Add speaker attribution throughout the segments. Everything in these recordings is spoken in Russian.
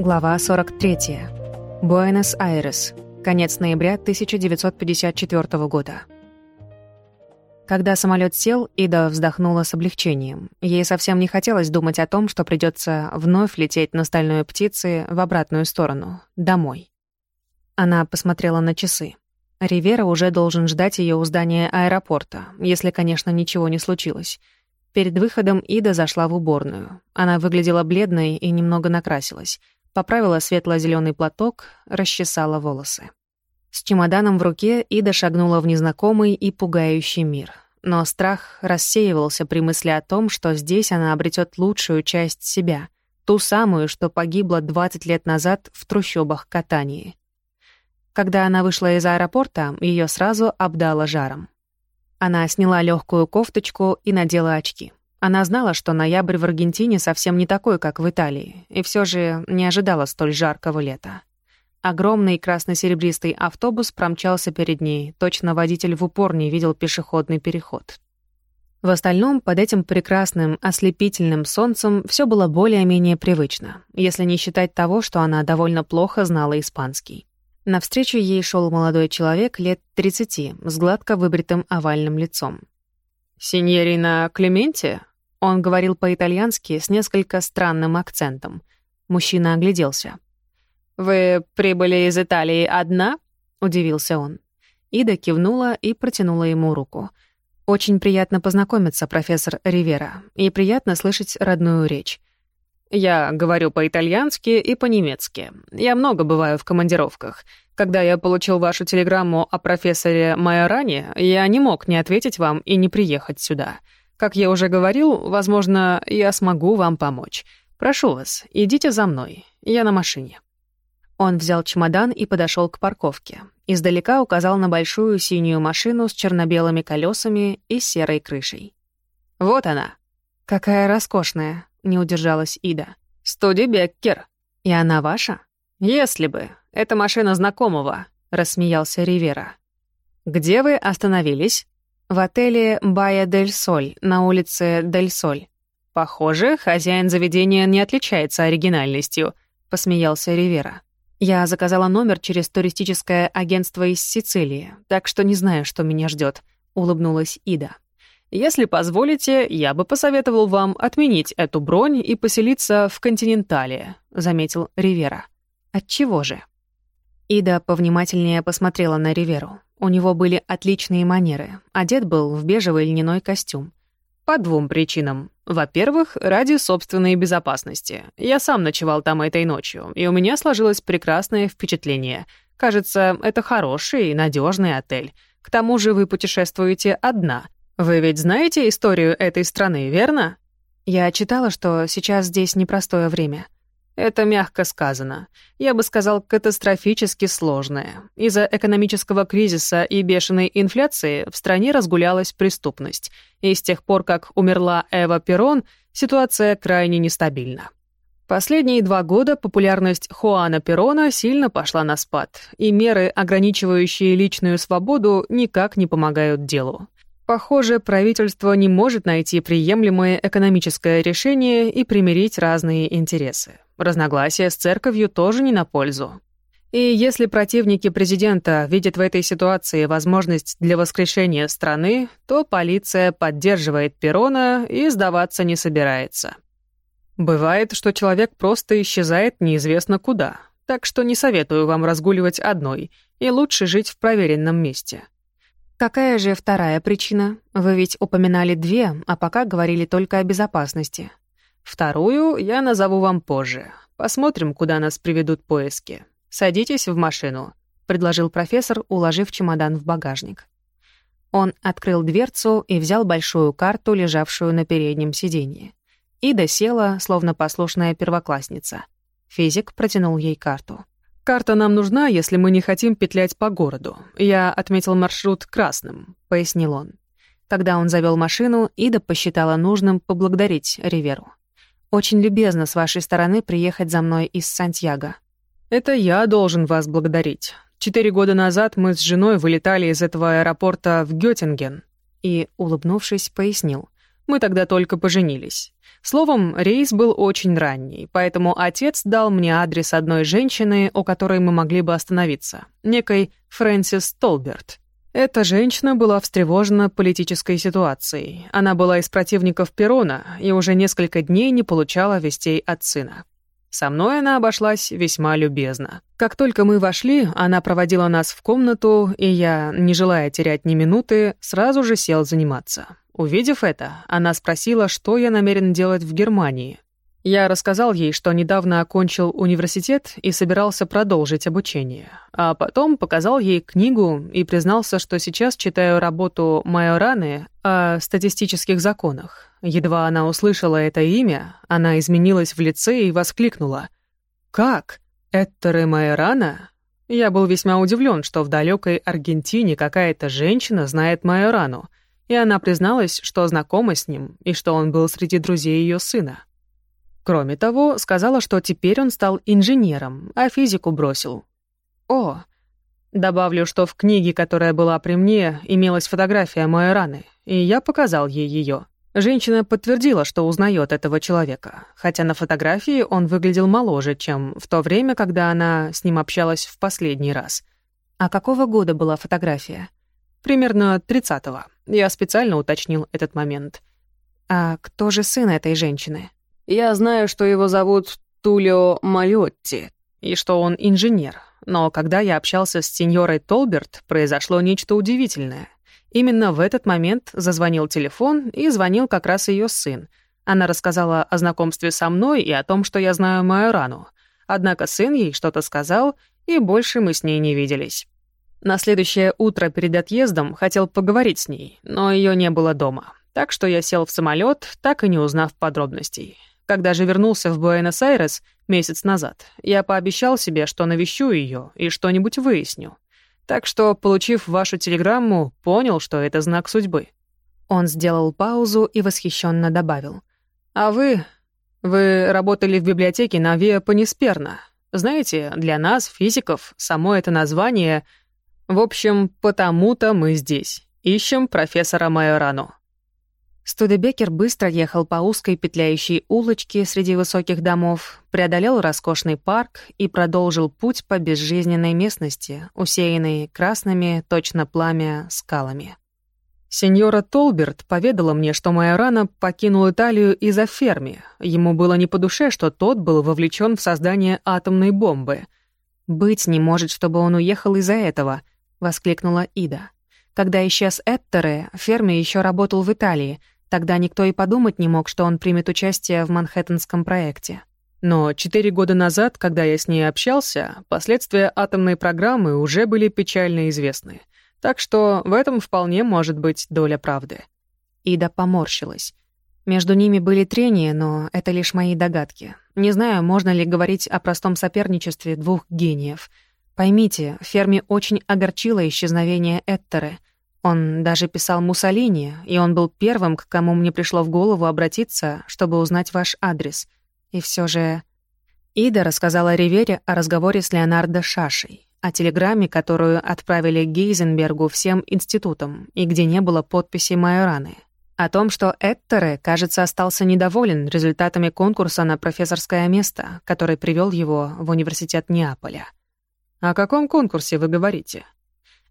Speaker 1: Глава 43. Буэнос-Айрес. Конец ноября 1954 года. Когда самолет сел, Ида вздохнула с облегчением. Ей совсем не хотелось думать о том, что придется вновь лететь на стальной птице в обратную сторону, домой. Она посмотрела на часы. Ривера уже должен ждать ее у здания аэропорта, если, конечно, ничего не случилось. Перед выходом Ида зашла в уборную. Она выглядела бледной и немного накрасилась — поправила светло-зеленый платок, расчесала волосы. С чемоданом в руке Ида шагнула в незнакомый и пугающий мир. Но страх рассеивался при мысли о том, что здесь она обретет лучшую часть себя, ту самую, что погибла 20 лет назад в трущобах Катании. Когда она вышла из аэропорта, ее сразу обдало жаром. Она сняла легкую кофточку и надела очки. Она знала, что ноябрь в Аргентине совсем не такой, как в Италии, и все же не ожидала столь жаркого лета. Огромный красно-серебристый автобус промчался перед ней, точно водитель в упор не видел пешеходный переход. В остальном, под этим прекрасным, ослепительным солнцем все было более-менее привычно, если не считать того, что она довольно плохо знала испанский. Навстречу ей шел молодой человек лет 30 с гладко выбритым овальным лицом.
Speaker 2: «Синьорина Клементи?»
Speaker 1: Он говорил по-итальянски с несколько странным акцентом. Мужчина огляделся.
Speaker 2: «Вы прибыли из Италии одна?» — удивился он.
Speaker 1: Ида кивнула и протянула ему руку. «Очень приятно познакомиться, профессор Ривера, и приятно слышать родную речь.
Speaker 2: Я говорю по-итальянски и по-немецки. Я много бываю в командировках. Когда я получил вашу телеграмму о профессоре Майоране, я не мог не ответить вам и не приехать сюда. Как я уже говорил, возможно, я смогу вам помочь. Прошу вас, идите за мной. Я на машине».
Speaker 1: Он взял чемодан и подошел к парковке. Издалека указал на большую синюю машину с черно-белыми колесами и серой крышей.
Speaker 2: «Вот она».
Speaker 1: «Какая роскошная», — не удержалась Ида.
Speaker 2: «Студи Беккер».
Speaker 1: «И она ваша?»
Speaker 2: «Если бы. Это машина знакомого», — рассмеялся Ривера.
Speaker 1: «Где вы остановились?» В отеле «Бая Дель Соль» на улице Дель Соль.
Speaker 2: «Похоже, хозяин заведения не отличается оригинальностью», — посмеялся Ривера.
Speaker 1: «Я заказала номер через туристическое агентство из Сицилии, так что не знаю, что меня ждет, улыбнулась Ида.
Speaker 2: «Если позволите, я бы посоветовал вам отменить эту бронь и поселиться в «Континентале», — заметил Ривера.
Speaker 1: «Отчего же?» Ида повнимательнее посмотрела на Риверу. У него были отличные манеры. Одет был в бежевый льняной костюм.
Speaker 2: По двум причинам. Во-первых, ради собственной безопасности. Я сам ночевал там этой ночью, и у меня сложилось прекрасное впечатление. Кажется, это хороший и надежный отель. К тому же вы путешествуете одна. Вы ведь знаете историю этой страны, верно?
Speaker 1: Я читала, что сейчас здесь непростое время —
Speaker 2: это мягко сказано. Я бы сказал, катастрофически сложное. Из-за экономического кризиса и бешеной инфляции в стране разгулялась преступность. И с тех пор, как умерла Эва Перрон, ситуация крайне нестабильна. Последние два года популярность Хуана Перрона сильно пошла на спад, и меры, ограничивающие личную свободу, никак не помогают делу. Похоже, правительство не может найти приемлемое экономическое решение и примирить разные интересы. Разногласия с церковью тоже не на пользу. И если противники президента видят в этой ситуации возможность для воскрешения страны, то полиция поддерживает Перона и сдаваться не собирается. Бывает, что человек просто исчезает неизвестно куда, так что не советую вам разгуливать одной, и лучше жить в проверенном месте.
Speaker 1: Какая же вторая причина? Вы ведь упоминали две, а пока говорили только о безопасности.
Speaker 2: Вторую я назову вам позже. Посмотрим, куда нас приведут поиски. Садитесь в машину», — предложил профессор, уложив чемодан в багажник.
Speaker 1: Он открыл дверцу и взял большую карту, лежавшую на переднем сиденье. Ида села, словно послушная первоклассница. Физик протянул ей карту.
Speaker 2: «Карта нам нужна, если мы не хотим петлять по городу. Я отметил маршрут красным», — пояснил он.
Speaker 1: Когда он завел машину, Ида посчитала нужным поблагодарить Риверу. Очень любезно с вашей стороны приехать за мной из Сантьяго.
Speaker 2: Это я должен вас благодарить. Четыре года назад мы с женой вылетали из этого аэропорта в Гётинген.
Speaker 1: И, улыбнувшись, пояснил.
Speaker 2: Мы тогда только поженились. Словом, рейс был очень ранний, поэтому отец дал мне адрес одной женщины, у которой мы могли бы остановиться, некой Фрэнсис Толберт. Эта женщина была встревожена политической ситуацией. Она была из противников Перона и уже несколько дней не получала вестей от сына. Со мной она обошлась весьма любезно. Как только мы вошли, она проводила нас в комнату, и я, не желая терять ни минуты, сразу же сел заниматься. Увидев это, она спросила, что я намерен делать в Германии. Я рассказал ей, что недавно окончил университет и собирался продолжить обучение, а потом показал ей книгу и признался, что сейчас читаю работу Майораны о статистических законах. Едва она услышала это имя, она изменилась в лице и воскликнула. «Как? Эттере Майорана?» Я был весьма удивлен, что в далекой Аргентине какая-то женщина знает Майорану, и она призналась, что знакома с ним и что он был среди друзей ее сына. Кроме того, сказала, что теперь он стал инженером, а физику бросил. О, добавлю, что в книге, которая была при мне, имелась фотография моей раны, и я показал ей ее. Женщина подтвердила, что узнает этого человека, хотя на фотографии он выглядел моложе, чем в то время, когда она с ним общалась в последний раз.
Speaker 1: А какого года была фотография?
Speaker 2: Примерно 30-го. Я специально уточнил этот момент.
Speaker 1: А кто же сын этой женщины?
Speaker 2: Я знаю, что его зовут Тулио Майотти, и что он инженер. Но когда я общался с сеньорой Толберт, произошло нечто удивительное. Именно в этот момент зазвонил телефон, и звонил как раз ее сын. Она рассказала о знакомстве со мной и о том, что я знаю мою рану. Однако сын ей что-то сказал, и больше мы с ней не виделись. На следующее утро перед отъездом хотел поговорить с ней, но ее не было дома. Так что я сел в самолет, так и не узнав подробностей. Когда же вернулся в Буэнос-Айрес месяц назад, я пообещал себе, что навещу ее и что-нибудь выясню. Так что, получив вашу телеграмму, понял, что это знак судьбы».
Speaker 1: Он сделал паузу и восхищенно добавил.
Speaker 2: «А вы... вы работали в библиотеке на Виа Панисперна. Знаете, для нас, физиков, само это название... В общем, потому-то мы здесь. Ищем профессора Майорану».
Speaker 1: Студебекер быстро ехал по узкой петляющей улочке среди высоких домов, преодолел роскошный парк и продолжил путь по безжизненной местности, усеянной красными, точно пламя, скалами.
Speaker 2: Сеньора Толберт поведала мне, что Майорана покинул Италию из-за ферми. Ему было не по душе, что тот был вовлечен в создание атомной бомбы.
Speaker 1: «Быть не может, чтобы он уехал из-за этого», — воскликнула Ида. Когда исчез Эттере, Ферми еще работал в Италии, Тогда никто и подумать не мог, что он примет участие в Манхэттенском проекте.
Speaker 2: Но четыре года назад, когда я с ней общался, последствия атомной программы уже были печально известны. Так что в этом вполне может быть доля правды.
Speaker 1: Ида поморщилась. Между ними были трения, но это лишь мои догадки. Не знаю, можно ли говорить о простом соперничестве двух гениев. Поймите, Ферми очень огорчило исчезновение Эттеры — он даже писал Муссолини, и он был первым, к кому мне пришло в голову обратиться, чтобы узнать ваш адрес. И все же... Ида рассказала Ривере о разговоре с Леонардо Шашей, о телеграмме, которую отправили Гейзенбергу всем институтам, и где не было подписи Майораны. О том, что Эттере, кажется, остался недоволен результатами конкурса на профессорское место, который привел его в университет Неаполя.
Speaker 2: «О каком конкурсе вы говорите?»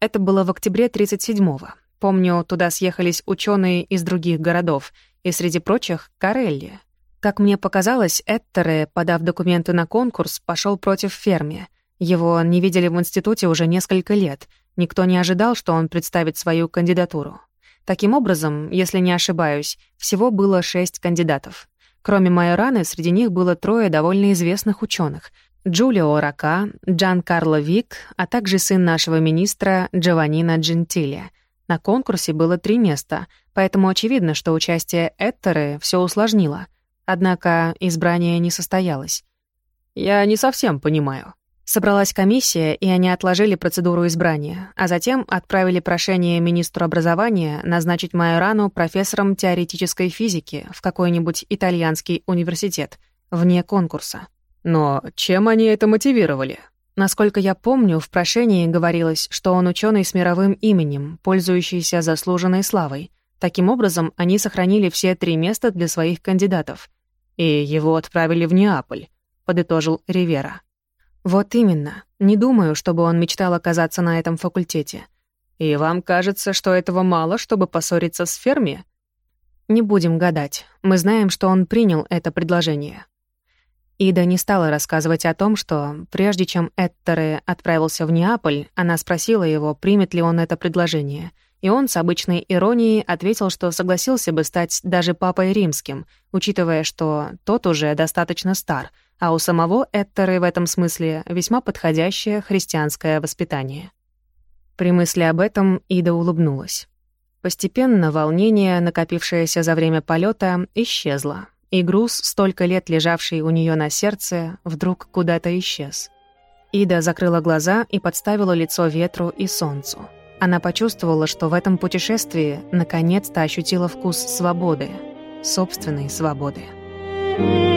Speaker 1: Это было в октябре 37-го. Помню, туда съехались ученые из других городов, и среди прочих — Карелли. Как мне показалось, Эттере, подав документы на конкурс, пошел против Ферми. Его не видели в институте уже несколько лет. Никто не ожидал, что он представит свою кандидатуру. Таким образом, если не ошибаюсь, всего было шесть кандидатов. Кроме Майораны, среди них было трое довольно известных ученых: Джулио Рака, Джан Карло Вик, а также сын нашего министра Джованнино Джентили. На конкурсе было три места, поэтому очевидно, что участие Эттеры все усложнило. Однако избрание не состоялось.
Speaker 2: «Я не совсем понимаю».
Speaker 1: Собралась комиссия, и они отложили процедуру избрания, а затем отправили прошение министру образования назначить Майорану профессором теоретической физики в какой-нибудь итальянский университет, вне конкурса.
Speaker 2: Но чем они это мотивировали?
Speaker 1: Насколько я помню, в прошении говорилось, что он ученый с мировым именем, пользующийся заслуженной славой. Таким образом, они сохранили все три места для своих кандидатов. И его отправили в Неаполь, подытожил Ривера. Вот именно. Не думаю, чтобы он мечтал оказаться на этом факультете.
Speaker 2: И вам кажется, что этого мало, чтобы поссориться с Ферми?
Speaker 1: Не будем гадать. Мы знаем, что он принял это предложение. Ида не стала рассказывать о том, что, прежде чем Эттере отправился в Неаполь, она спросила его, примет ли он это предложение. И он с обычной иронией ответил, что согласился бы стать даже папой римским, учитывая, что тот уже достаточно стар, а у самого Эттере в этом смысле весьма подходящее христианское воспитание. При мысли об этом Ида улыбнулась. Постепенно волнение, накопившееся за время полета, исчезло, и груз, столько лет лежавший у нее на сердце, вдруг куда-то исчез. Ида закрыла глаза и подставила лицо ветру и солнцу. Она почувствовала, что в этом путешествии наконец-то ощутила вкус свободы, собственной свободы. Thank you.